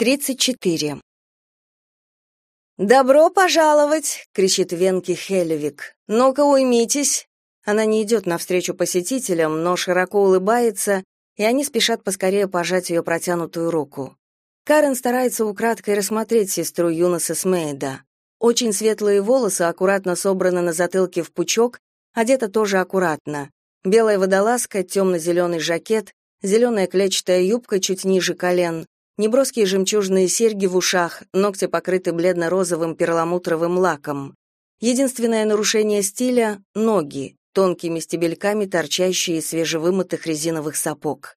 34. «Добро пожаловать!» — кричит Венки Хелевик. «Ну-ка уймитесь!» Она не идет навстречу посетителям, но широко улыбается, и они спешат поскорее пожать ее протянутую руку. Карен старается украдкой рассмотреть сестру Юноса Смейда. Очень светлые волосы аккуратно собраны на затылке в пучок, одета тоже аккуратно. Белая водолазка, темно-зеленый жакет, зеленая клетчатая юбка чуть ниже колен, неброские жемчужные серьги в ушах, ногти покрыты бледно-розовым перламутровым лаком. Единственное нарушение стиля — ноги, тонкими стебельками, торчащие из свежевымытых резиновых сапог.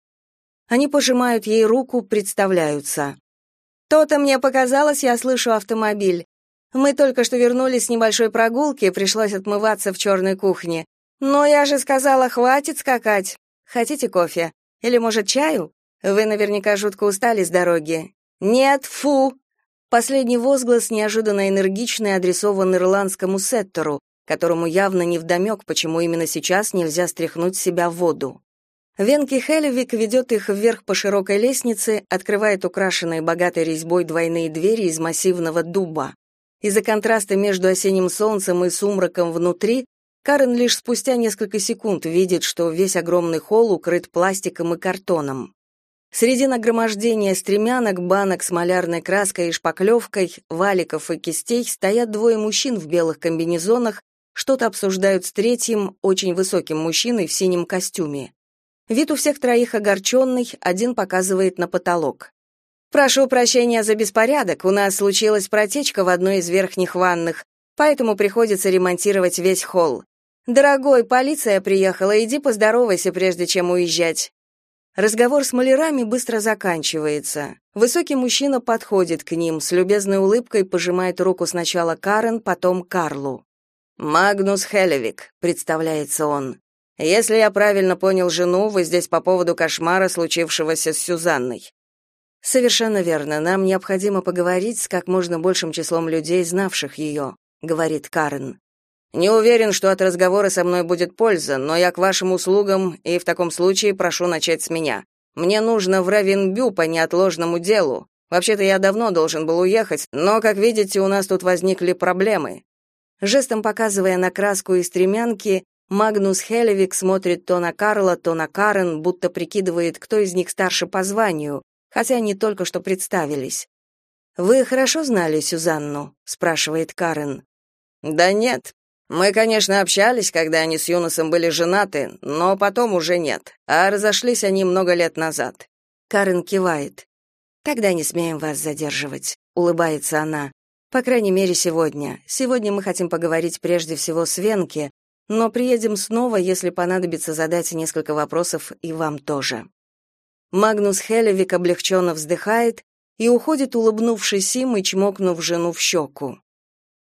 Они пожимают ей руку, представляются. «То-то мне показалось, я слышу автомобиль. Мы только что вернулись с небольшой прогулки, пришлось отмываться в черной кухне. Но я же сказала, хватит скакать. Хотите кофе? Или, может, чаю? Вы наверняка жутко устали с дороги. Нет, фу. Последний возглас неожиданно энергичный адресован ирландскому сеттеру, которому явно не вдомек, почему именно сейчас нельзя стряхнуть себя воду. Венки Хелевик ведет их вверх по широкой лестнице, открывает украшенные богатой резьбой двойные двери из массивного дуба. Из-за контраста между осенним солнцем и сумраком внутри Карен лишь спустя несколько секунд видит, что весь огромный холл укрыт пластиком и картоном. Среди нагромождения стремянок, банок с малярной краской и шпаклевкой, валиков и кистей стоят двое мужчин в белых комбинезонах, что-то обсуждают с третьим, очень высоким мужчиной в синем костюме. Вид у всех троих огорченный, один показывает на потолок. «Прошу прощения за беспорядок, у нас случилась протечка в одной из верхних ванных, поэтому приходится ремонтировать весь холл. Дорогой, полиция приехала, иди поздоровайся, прежде чем уезжать. Разговор с малярами быстро заканчивается. Высокий мужчина подходит к ним, с любезной улыбкой пожимает руку сначала Карен, потом Карлу. «Магнус Хелевик», — представляется он. «Если я правильно понял жену, вы здесь по поводу кошмара, случившегося с Сюзанной». «Совершенно верно. Нам необходимо поговорить с как можно большим числом людей, знавших ее», — говорит Карен. Не уверен, что от разговора со мной будет польза, но я к вашим услугам и в таком случае прошу начать с меня. Мне нужно в Равенбю по неотложному делу. Вообще-то я давно должен был уехать, но, как видите, у нас тут возникли проблемы. Жестом показывая на краску и стремянки, Магнус Хелевик смотрит то на Карла, то на Карен, будто прикидывает, кто из них старше по званию, хотя они только что представились. «Вы хорошо знали Сюзанну?» — спрашивает Карен. «Да нет, мы, конечно, общались, когда они с Юносом были женаты, но потом уже нет. А разошлись они много лет назад. Карен кивает. Тогда не смеем вас задерживать, улыбается она. По крайней мере, сегодня. Сегодня мы хотим поговорить прежде всего с Венке, но приедем снова, если понадобится задать несколько вопросов и вам тоже. Магнус Хелевик облегченно вздыхает и уходит, улыбнувшись им и чмокнув жену в щеку.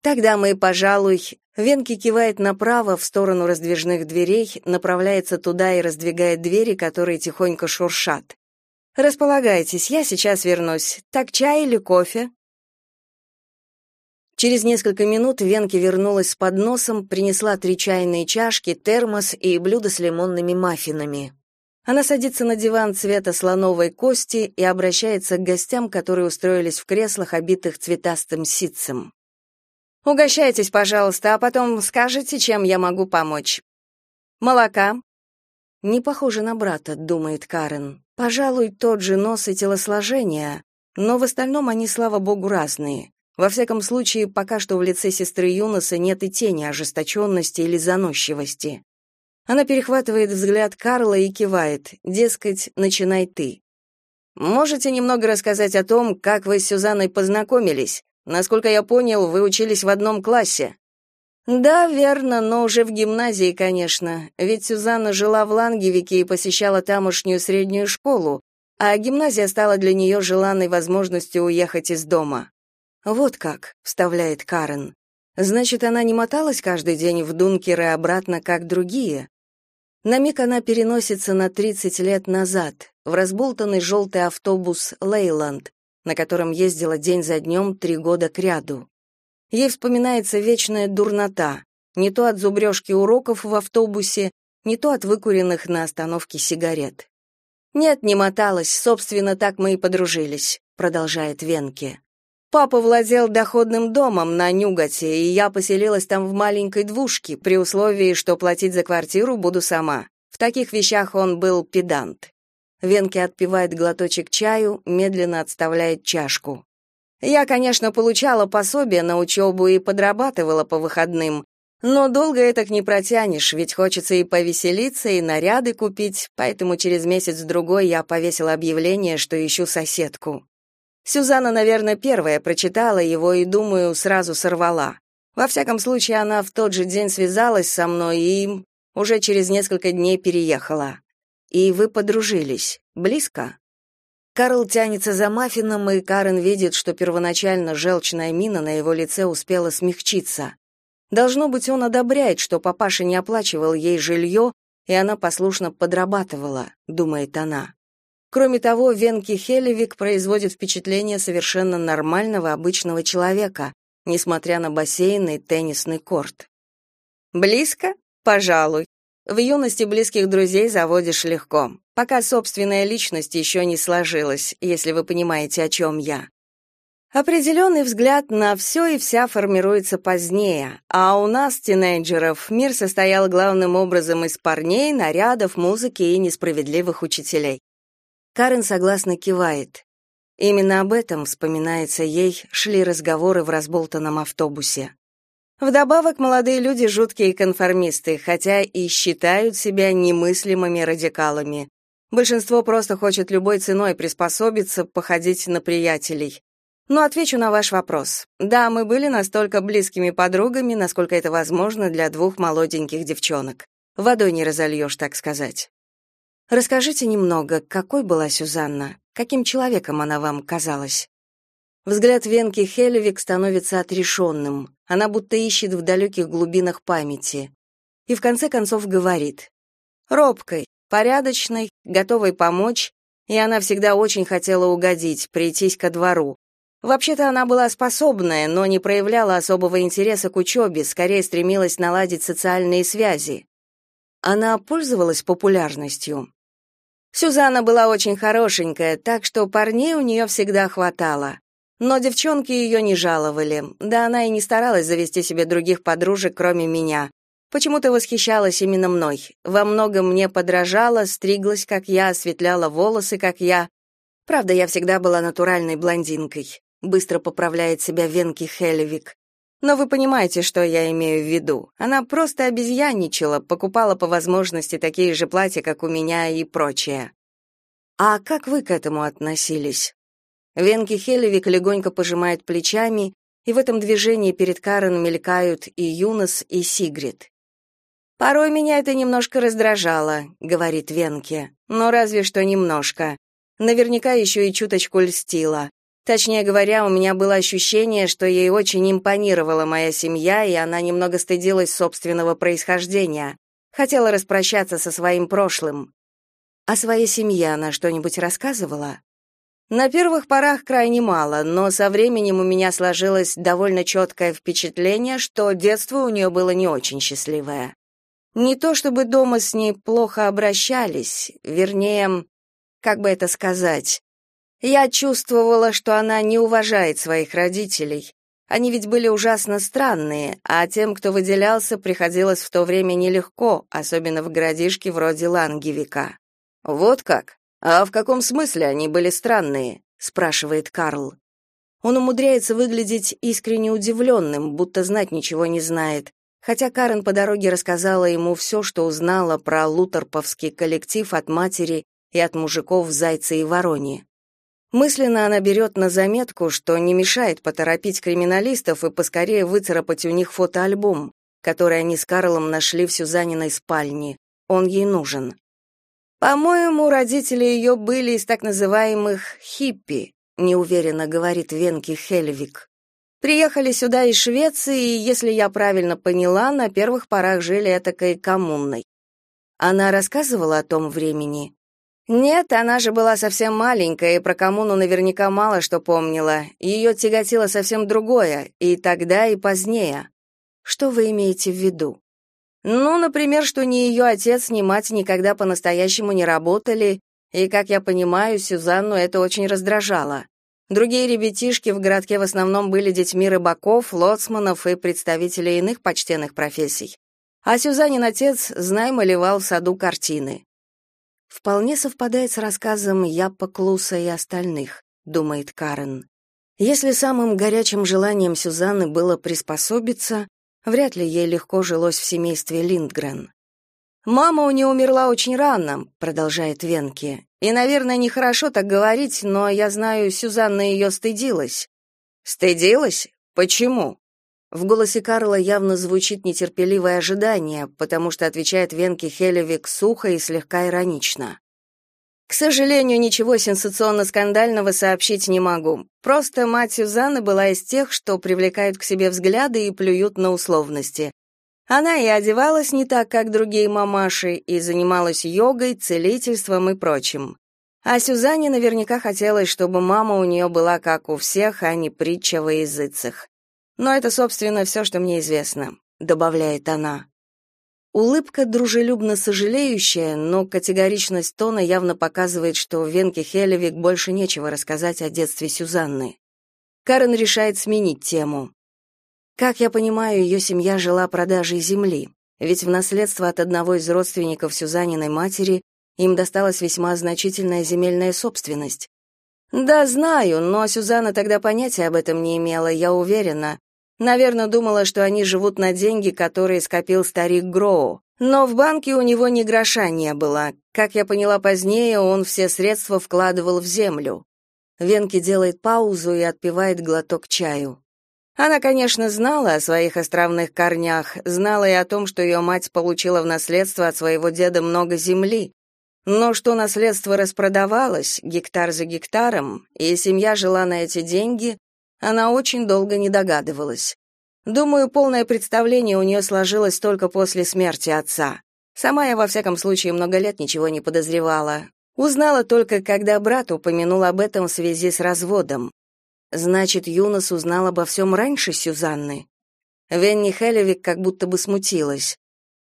Тогда мы, пожалуй, Венки кивает направо в сторону раздвижных дверей, направляется туда и раздвигает двери, которые тихонько шуршат. Располагайтесь, я сейчас вернусь. Так чай или кофе? Через несколько минут Венки вернулась с подносом, принесла три чайные чашки, термос и блюдо с лимонными маффинами. Она садится на диван цвета слоновой кости и обращается к гостям, которые устроились в креслах, обитых цветастым ситцем. Угощайтесь, пожалуйста, а потом скажите, чем я могу помочь. Молока? Не похоже на брата, думает Карен. Пожалуй, тот же нос и телосложение, но в остальном они, слава богу, разные. Во всяком случае, пока что в лице сестры Юноса нет и тени ожесточенности или заносчивости. Она перехватывает взгляд Карла и кивает, дескать, начинай ты. Можете немного рассказать о том, как вы с Сюзанной познакомились? Насколько я понял, вы учились в одном классе. Да, верно, но уже в гимназии, конечно. Ведь Сюзанна жила в Лангевике и посещала тамошнюю среднюю школу, а гимназия стала для нее желанной возможностью уехать из дома. Вот как, вставляет Карен. Значит, она не моталась каждый день в Дункер и обратно, как другие. На миг она переносится на 30 лет назад, в разболтанный желтый автобус «Лейланд», на котором ездила день за днем три года кряду. Ей вспоминается вечная дурнота, не то от зубрежки уроков в автобусе, не то от выкуренных на остановке сигарет. Нет, не моталась, собственно, так мы и подружились. продолжает Венке. Папа владел доходным домом на Нюгате, и я поселилась там в маленькой двушке, при условии, что платить за квартиру буду сама. В таких вещах он был педант. Венке отпивает глоточек чаю, медленно отставляет чашку. Я, конечно, получала пособие на учебу и подрабатывала по выходным, но долго это не протянешь, ведь хочется и повеселиться, и наряды купить, поэтому через месяц-другой я повесила объявление, что ищу соседку. Сюзанна, наверное, первая прочитала его и, думаю, сразу сорвала. Во всяком случае, она в тот же день связалась со мной и уже через несколько дней переехала. И вы подружились. Близко? Карл тянется за маффином, и Карен видит, что первоначально желчная мина на его лице успела смягчиться. Должно быть, он одобряет, что папаша не оплачивал ей жилье, и она послушно подрабатывала, думает она. Кроме того, Венки Хелевик производит впечатление совершенно нормального обычного человека, несмотря на бассейн и теннисный корт. Близко? Пожалуй. В юности близких друзей заводишь легко, пока собственная личность еще не сложилась, если вы понимаете, о чем я. Определенный взгляд на все и вся формируется позднее, а у нас, тинейджеров, мир состоял главным образом из парней, нарядов, музыки и несправедливых учителей. Карен согласно кивает. Именно об этом, вспоминается ей, шли разговоры в разболтанном автобусе. Вдобавок, молодые люди жуткие конформисты, хотя и считают себя немыслимыми радикалами. Большинство просто хочет любой ценой приспособиться, походить на приятелей. Но отвечу на ваш вопрос. Да, мы были настолько близкими подругами, насколько это возможно для двух молоденьких девчонок. Водой не разольешь, так сказать. Расскажите немного, какой была Сюзанна? Каким человеком она вам казалась? Взгляд Венки Хелевик становится отрешенным. Она будто ищет в далеких глубинах памяти. И в конце концов говорит. Робкой, порядочной, готовой помочь, и она всегда очень хотела угодить, прийтись ко двору. Вообще-то она была способная, но не проявляла особого интереса к учебе, скорее стремилась наладить социальные связи. Она пользовалась популярностью. Сюзанна была очень хорошенькая, так что парней у нее всегда хватало. Но девчонки ее не жаловали, да она и не старалась завести себе других подружек, кроме меня. Почему-то восхищалась именно мной. Во многом мне подражала, стриглась, как я, осветляла волосы, как я. Правда, я всегда была натуральной блондинкой. Быстро поправляет себя Венки Хелевик. Но вы понимаете, что я имею в виду. Она просто обезьянничала, покупала по возможности такие же платья, как у меня и прочее. А как вы к этому относились? Венки Хелевик легонько пожимает плечами, и в этом движении перед Карен мелькают и Юнос, и Сигрид. «Порой меня это немножко раздражало», — говорит Венке. «Но разве что немножко. Наверняка еще и чуточку льстила. Точнее говоря, у меня было ощущение, что ей очень импонировала моя семья, и она немного стыдилась собственного происхождения. Хотела распрощаться со своим прошлым. О своей семье она что-нибудь рассказывала? На первых порах крайне мало, но со временем у меня сложилось довольно четкое впечатление, что детство у нее было не очень счастливое. Не то чтобы дома с ней плохо обращались, вернее, как бы это сказать, я чувствовала, что она не уважает своих родителей. Они ведь были ужасно странные, а тем, кто выделялся, приходилось в то время нелегко, особенно в городишке вроде Лангевика. Вот как? А в каком смысле они были странные? спрашивает Карл. Он умудряется выглядеть искренне удивленным, будто знать ничего не знает, хотя Карен по дороге рассказала ему все, что узнала про лутерповский коллектив от матери и от мужиков в и Вороне. Мысленно она берет на заметку, что не мешает поторопить криминалистов и поскорее выцарапать у них фотоальбом, который они с Карлом нашли в Сюзаниной спальне. Он ей нужен. По-моему, родители ее были из так называемых хиппи, неуверенно говорит Венки Хельвик. Приехали сюда из Швеции, и, если я правильно поняла, на первых порах жили этакой коммунной. Она рассказывала о том времени. Нет, она же была совсем маленькая, и про коммуну наверняка мало что помнила. Ее тяготило совсем другое, и тогда, и позднее. Что вы имеете в виду? Ну, например, что ни ее отец, ни мать никогда по-настоящему не работали, и, как я понимаю, Сюзанну это очень раздражало. Другие ребятишки в городке в основном были детьми рыбаков, лоцманов и представителей иных почтенных профессий. А Сюзанин отец, знай, малевал в саду картины. Вполне совпадает с рассказом Яппа Клуса и остальных, думает Карен. Если самым горячим желанием Сюзанны было приспособиться, вряд ли ей легко жилось в семействе Линдгрен. «Мама у нее умерла очень рано», — продолжает Венки. «И, наверное, нехорошо так говорить, но я знаю, Сюзанна ее стыдилась». «Стыдилась? Почему?» В голосе Карла явно звучит нетерпеливое ожидание, потому что отвечает Венки Хелевик сухо и слегка иронично. К сожалению, ничего сенсационно-скандального сообщить не могу. Просто мать Сюзанны была из тех, что привлекают к себе взгляды и плюют на условности. Она и одевалась не так, как другие мамаши, и занималась йогой, целительством и прочим. А Сюзанне наверняка хотелось, чтобы мама у нее была как у всех, а не притча во языцах. Но это, собственно, все, что мне известно, добавляет она. Улыбка дружелюбно сожалеющая, но категоричность тона явно показывает, что Венке Хелевик больше нечего рассказать о детстве Сюзанны. Карен решает сменить тему. Как я понимаю, ее семья жила продажей земли, ведь в наследство от одного из родственников Сюзаниной матери им досталась весьма значительная земельная собственность. Да, знаю, но Сюзанна тогда понятия об этом не имела, я уверена. Наверное, думала, что они живут на деньги, которые скопил старик Гроу. Но в банке у него ни гроша не было. Как я поняла позднее, он все средства вкладывал в землю. Венки делает паузу и отпивает глоток чаю. Она, конечно, знала о своих островных корнях, знала и о том, что ее мать получила в наследство от своего деда много земли, но что наследство распродавалось гектар за гектаром, и семья жила на эти деньги, она очень долго не догадывалась. Думаю, полное представление у нее сложилось только после смерти отца. Сама я, во всяком случае, много лет ничего не подозревала. Узнала только, когда брат упомянул об этом в связи с разводом. Значит, Юнос узнал обо всем раньше Сюзанны? Венни Хелевик как будто бы смутилась.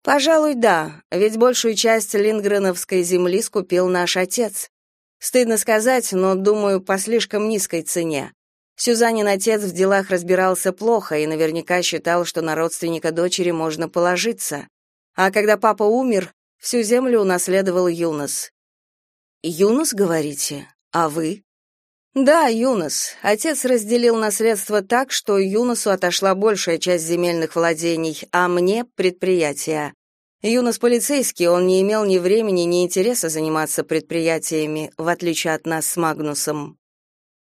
Пожалуй, да, ведь большую часть лингреновской земли скупил наш отец. Стыдно сказать, но, думаю, по слишком низкой цене. Сюзанин отец в делах разбирался плохо и наверняка считал, что на родственника дочери можно положиться. А когда папа умер, всю землю унаследовал Юнос. «Юнос, говорите? А вы?» «Да, Юнос. Отец разделил наследство так, что Юносу отошла большая часть земельных владений, а мне — предприятия. Юнос полицейский, он не имел ни времени, ни интереса заниматься предприятиями, в отличие от нас с Магнусом.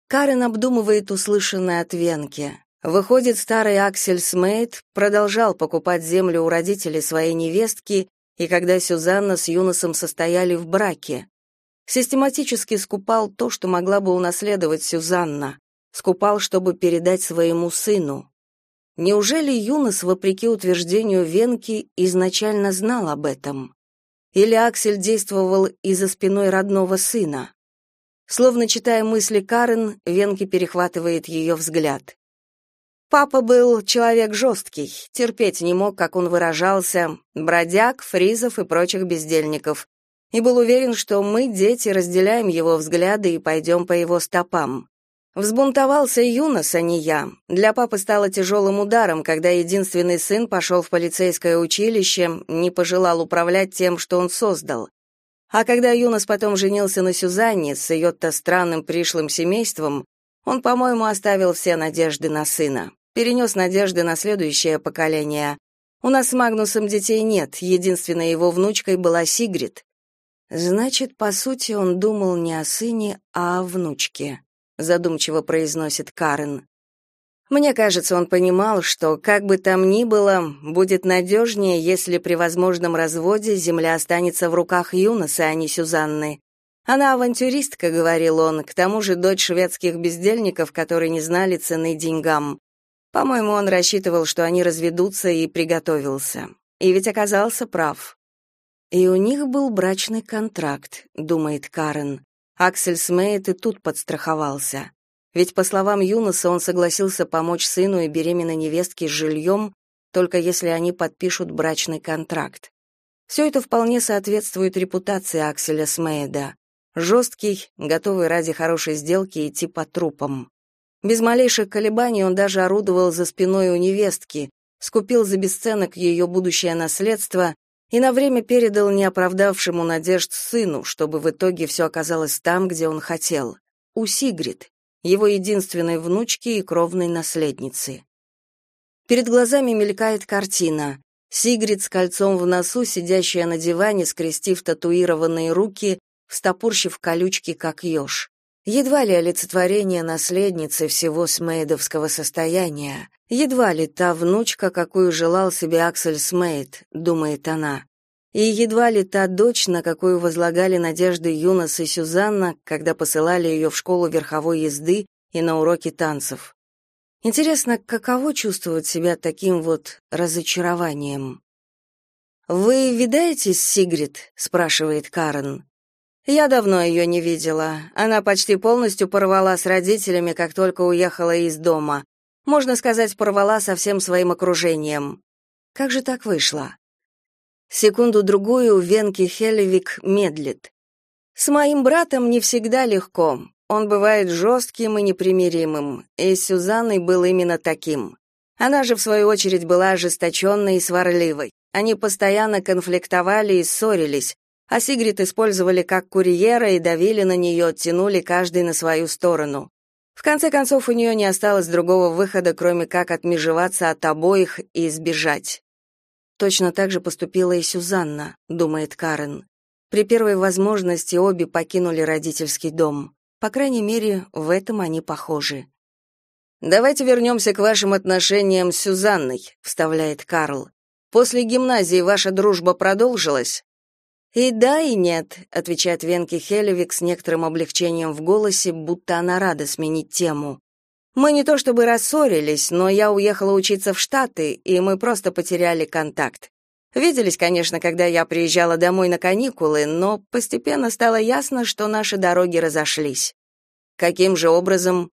Карен обдумывает услышанное от Венки. Выходит, старый Аксель Смейт продолжал покупать землю у родителей своей невестки, и когда Сюзанна с Юносом состояли в браке. Систематически скупал то, что могла бы унаследовать Сюзанна. Скупал, чтобы передать своему сыну. Неужели Юнос, вопреки утверждению Венки, изначально знал об этом? Или Аксель действовал из-за спиной родного сына? Словно читая мысли Карен, Венки перехватывает ее взгляд. Папа был человек жесткий, терпеть не мог, как он выражался, бродяг, фризов и прочих бездельников, и был уверен, что мы, дети, разделяем его взгляды и пойдем по его стопам. Взбунтовался Юнос, а не я. Для папы стало тяжелым ударом, когда единственный сын пошел в полицейское училище, не пожелал управлять тем, что он создал. А когда Юнос потом женился на Сюзанне с ее-то странным пришлым семейством, он, по-моему, оставил все надежды на сына. Перенес надежды на следующее поколение. У нас с Магнусом детей нет, единственной его внучкой была Сигрид. Значит, по сути, он думал не о сыне, а о внучке, задумчиво произносит Карен. Мне кажется, он понимал, что, как бы там ни было, будет надежнее, если при возможном разводе земля останется в руках Юноса, а не Сюзанны. Она авантюристка, говорил он, к тому же дочь шведских бездельников, которые не знали цены деньгам. По-моему, он рассчитывал, что они разведутся и приготовился. И ведь оказался прав. И у них был брачный контракт, думает Карен. Аксель Смейт и тут подстраховался. Ведь, по словам Юноса, он согласился помочь сыну и беременной невестке с жильем, только если они подпишут брачный контракт. Все это вполне соответствует репутации Акселя Смейда. жесткий, готовый ради хорошей сделки идти по трупам. Без малейших колебаний он даже орудовал за спиной у невестки, скупил за бесценок ее будущее наследство и на время передал неоправдавшему надежд сыну, чтобы в итоге все оказалось там, где он хотел, у Сигрид, его единственной внучки и кровной наследницы. Перед глазами мелькает картина. Сигрид с кольцом в носу, сидящая на диване, скрестив татуированные руки, встопорщив колючки, как еж. Едва ли олицетворение наследницы всего смейдовского состояния, едва ли та внучка, какую желал себе Аксель Смейд, думает она, и едва ли та дочь, на какую возлагали надежды Юнос и Сюзанна, когда посылали ее в школу верховой езды и на уроки танцев. Интересно, каково чувствовать себя таким вот разочарованием? «Вы видаетесь, Сигрид?» — спрашивает Карен. Я давно ее не видела. Она почти полностью порвала с родителями, как только уехала из дома. Можно сказать, порвала со всем своим окружением. Как же так вышло? Секунду-другую Венки Хелевик медлит. С моим братом не всегда легко. Он бывает жестким и непримиримым, и с Сюзанной был именно таким. Она же, в свою очередь, была ожесточенной и сварливой. Они постоянно конфликтовали и ссорились, а Сигрид использовали как курьера и давили на нее, тянули каждый на свою сторону. В конце концов, у нее не осталось другого выхода, кроме как отмежеваться от обоих и сбежать. Точно так же поступила и Сюзанна, думает Карен. При первой возможности обе покинули родительский дом. По крайней мере, в этом они похожи. Давайте вернемся к вашим отношениям с Сюзанной, вставляет Карл. После гимназии ваша дружба продолжилась? «И да, и нет», — отвечает Венки Хелевик с некоторым облегчением в голосе, будто она рада сменить тему. «Мы не то чтобы рассорились, но я уехала учиться в Штаты, и мы просто потеряли контакт. Виделись, конечно, когда я приезжала домой на каникулы, но постепенно стало ясно, что наши дороги разошлись. Каким же образом?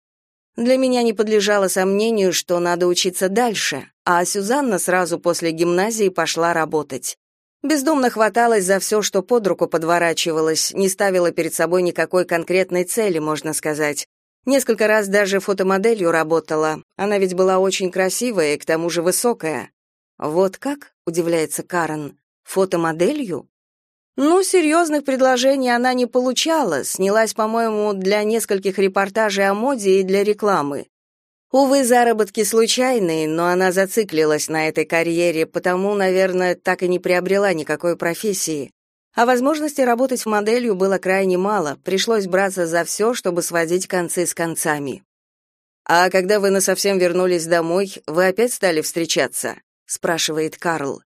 Для меня не подлежало сомнению, что надо учиться дальше, а Сюзанна сразу после гимназии пошла работать. Бездумно хваталась за все, что под руку подворачивалось, не ставила перед собой никакой конкретной цели, можно сказать. Несколько раз даже фотомоделью работала. Она ведь была очень красивая и к тому же высокая. Вот как? удивляется Карен. Фотомоделью? Ну, серьезных предложений она не получала, снялась, по-моему, для нескольких репортажей о моде и для рекламы. Увы, заработки случайные, но она зациклилась на этой карьере, потому, наверное, так и не приобрела никакой профессии. А возможности работать моделью было крайне мало, пришлось браться за все, чтобы сводить концы с концами. «А когда вы насовсем вернулись домой, вы опять стали встречаться?» — спрашивает Карл.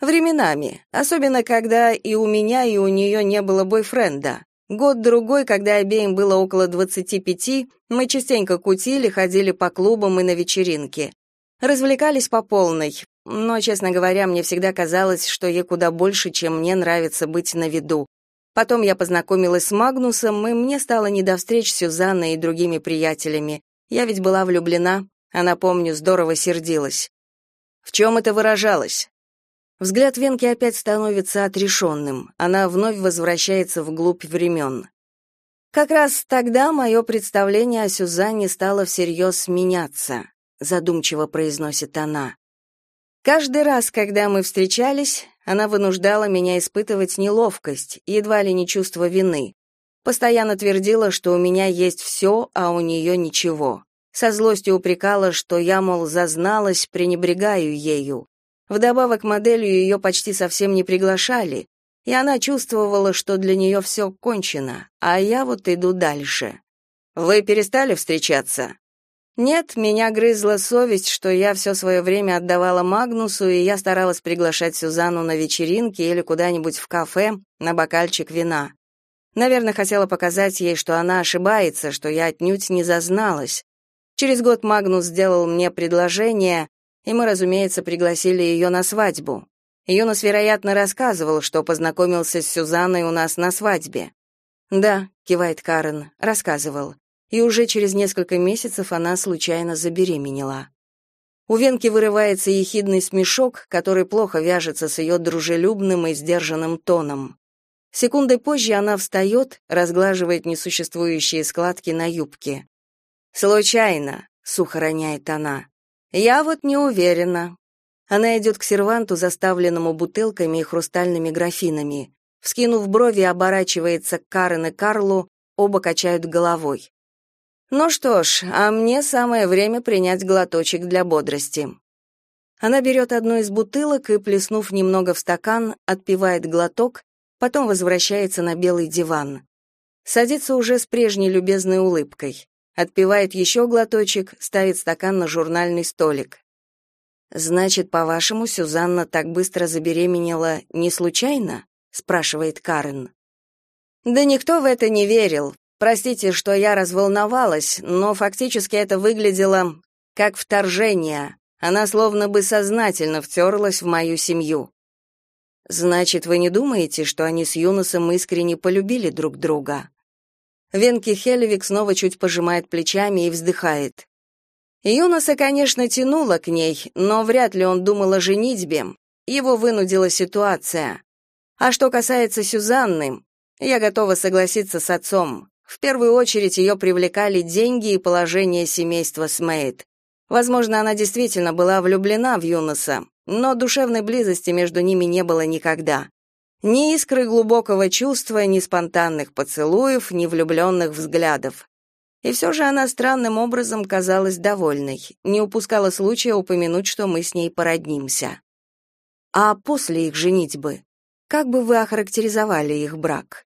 «Временами, особенно когда и у меня, и у нее не было бойфренда. Год-другой, когда обеим было около 25, мы частенько кутили, ходили по клубам и на вечеринки. Развлекались по полной, но, честно говоря, мне всегда казалось, что ей куда больше, чем мне нравится быть на виду. Потом я познакомилась с Магнусом, и мне стало не до встреч с Сюзанной и другими приятелями. Я ведь была влюблена, она, помню, здорово сердилась. В чем это выражалось? Взгляд Венки опять становится отрешенным. Она вновь возвращается вглубь времен. Как раз тогда мое представление о Сюзанне стало всерьез меняться, задумчиво произносит она. Каждый раз, когда мы встречались, она вынуждала меня испытывать неловкость, едва ли не чувство вины. Постоянно твердила, что у меня есть все, а у нее ничего. Со злостью упрекала, что я, мол, зазналась, пренебрегаю ею. Вдобавок моделью ее почти совсем не приглашали, и она чувствовала, что для нее все кончено, а я вот иду дальше. Вы перестали встречаться? Нет, меня грызла совесть, что я все свое время отдавала Магнусу, и я старалась приглашать Сюзанну на вечеринки или куда-нибудь в кафе на бокальчик вина. Наверное, хотела показать ей, что она ошибается, что я отнюдь не зазналась. Через год Магнус сделал мне предложение, и мы, разумеется, пригласили ее на свадьбу. Юнос, вероятно, рассказывал, что познакомился с Сюзанной у нас на свадьбе. «Да», — кивает Карен, — рассказывал. И уже через несколько месяцев она случайно забеременела. У Венки вырывается ехидный смешок, который плохо вяжется с ее дружелюбным и сдержанным тоном. Секундой позже она встает, разглаживает несуществующие складки на юбке. «Случайно», — сухо роняет она. «Я вот не уверена». Она идет к серванту, заставленному бутылками и хрустальными графинами. Вскинув брови, оборачивается к Карен и Карлу, оба качают головой. «Ну что ж, а мне самое время принять глоточек для бодрости». Она берет одну из бутылок и, плеснув немного в стакан, отпивает глоток, потом возвращается на белый диван. Садится уже с прежней любезной улыбкой. Отпивает еще глоточек, ставит стакан на журнальный столик. «Значит, по-вашему, Сюзанна так быстро забеременела не случайно?» — спрашивает Карен. «Да никто в это не верил. Простите, что я разволновалась, но фактически это выглядело как вторжение. Она словно бы сознательно втерлась в мою семью. Значит, вы не думаете, что они с Юносом искренне полюбили друг друга? Венки Хелевик снова чуть пожимает плечами и вздыхает. Юноса, конечно, тянуло к ней, но вряд ли он думал о женитьбе. Его вынудила ситуация. А что касается Сюзанны, я готова согласиться с отцом. В первую очередь ее привлекали деньги и положение семейства Смейт. Возможно, она действительно была влюблена в Юноса, но душевной близости между ними не было никогда. Ни искры глубокого чувства, ни спонтанных поцелуев, ни влюбленных взглядов. И все же она странным образом казалась довольной, не упускала случая упомянуть, что мы с ней породнимся. А после их женитьбы, как бы вы охарактеризовали их брак?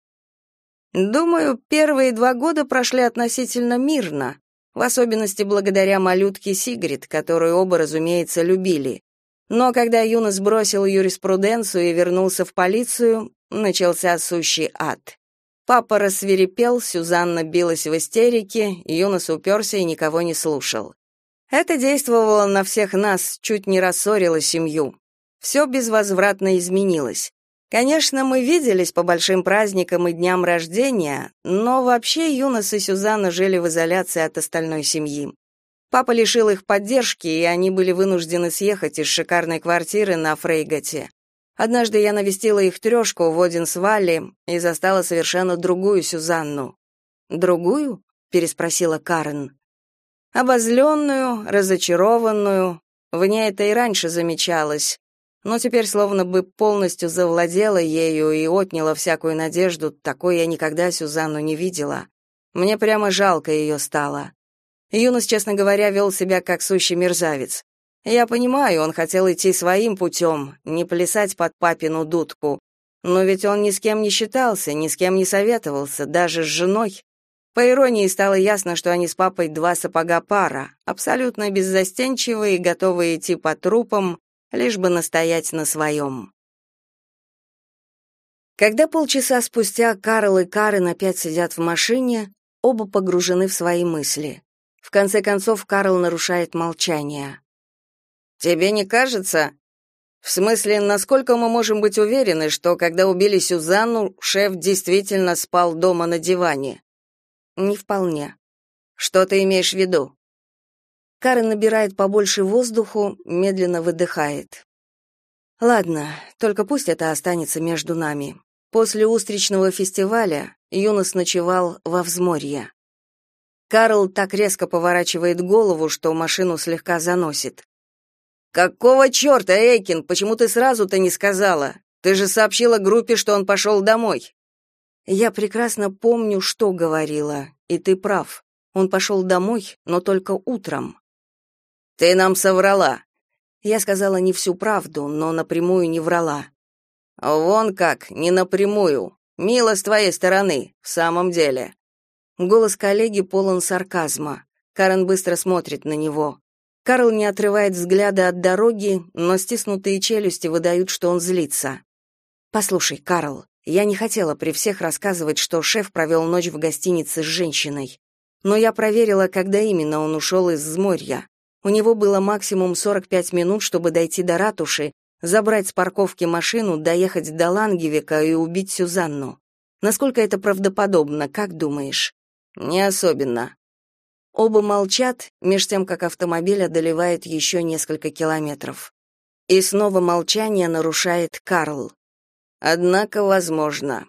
Думаю, первые два года прошли относительно мирно, в особенности благодаря малютке Сигрид, которую оба, разумеется, любили. Но когда Юнос бросил юриспруденцию и вернулся в полицию, начался сущий ад. Папа рассверепел, Сюзанна билась в истерике, Юнос уперся и никого не слушал. Это действовало на всех нас, чуть не рассорило семью. Все безвозвратно изменилось. Конечно, мы виделись по большим праздникам и дням рождения, но вообще Юнос и Сюзанна жили в изоляции от остальной семьи. Папа лишил их поддержки, и они были вынуждены съехать из шикарной квартиры на Фрейгате. Однажды я навестила их трешку в Одинсвале и застала совершенно другую Сюзанну. «Другую?» — переспросила Карен. «Обозленную, разочарованную. В ней это и раньше замечалось, но теперь словно бы полностью завладела ею и отняла всякую надежду, такой я никогда Сюзанну не видела. Мне прямо жалко ее стало. Юнос, честно говоря, вел себя как сущий мерзавец. Я понимаю, он хотел идти своим путем, не плясать под папину дудку. Но ведь он ни с кем не считался, ни с кем не советовался, даже с женой. По иронии стало ясно, что они с папой два сапога пара, абсолютно беззастенчивые готовые идти по трупам, лишь бы настоять на своем. Когда полчаса спустя Карл и Карен опять сидят в машине, оба погружены в свои мысли. В конце концов Карл нарушает молчание. Тебе не кажется? В смысле, насколько мы можем быть уверены, что когда убили Сюзанну, шеф действительно спал дома на диване? Не вполне. Что ты имеешь в виду? Карен набирает побольше воздуху, медленно выдыхает. Ладно, только пусть это останется между нами. После устричного фестиваля Юнос ночевал во взморье. Карл так резко поворачивает голову, что машину слегка заносит. «Какого черта, Эйкин, почему ты сразу-то не сказала? Ты же сообщила группе, что он пошел домой». «Я прекрасно помню, что говорила, и ты прав. Он пошел домой, но только утром». «Ты нам соврала». Я сказала не всю правду, но напрямую не врала. «Вон как, не напрямую. Мило с твоей стороны, в самом деле». Голос коллеги полон сарказма. Карен быстро смотрит на него. Карл не отрывает взгляда от дороги, но стиснутые челюсти выдают, что он злится. «Послушай, Карл, я не хотела при всех рассказывать, что шеф провел ночь в гостинице с женщиной. Но я проверила, когда именно он ушел из Зморья. У него было максимум 45 минут, чтобы дойти до ратуши, забрать с парковки машину, доехать до Лангевика и убить Сюзанну. Насколько это правдоподобно, как думаешь? Не особенно. Оба молчат, меж тем как автомобиль одолевает еще несколько километров. И снова молчание нарушает Карл. Однако, возможно.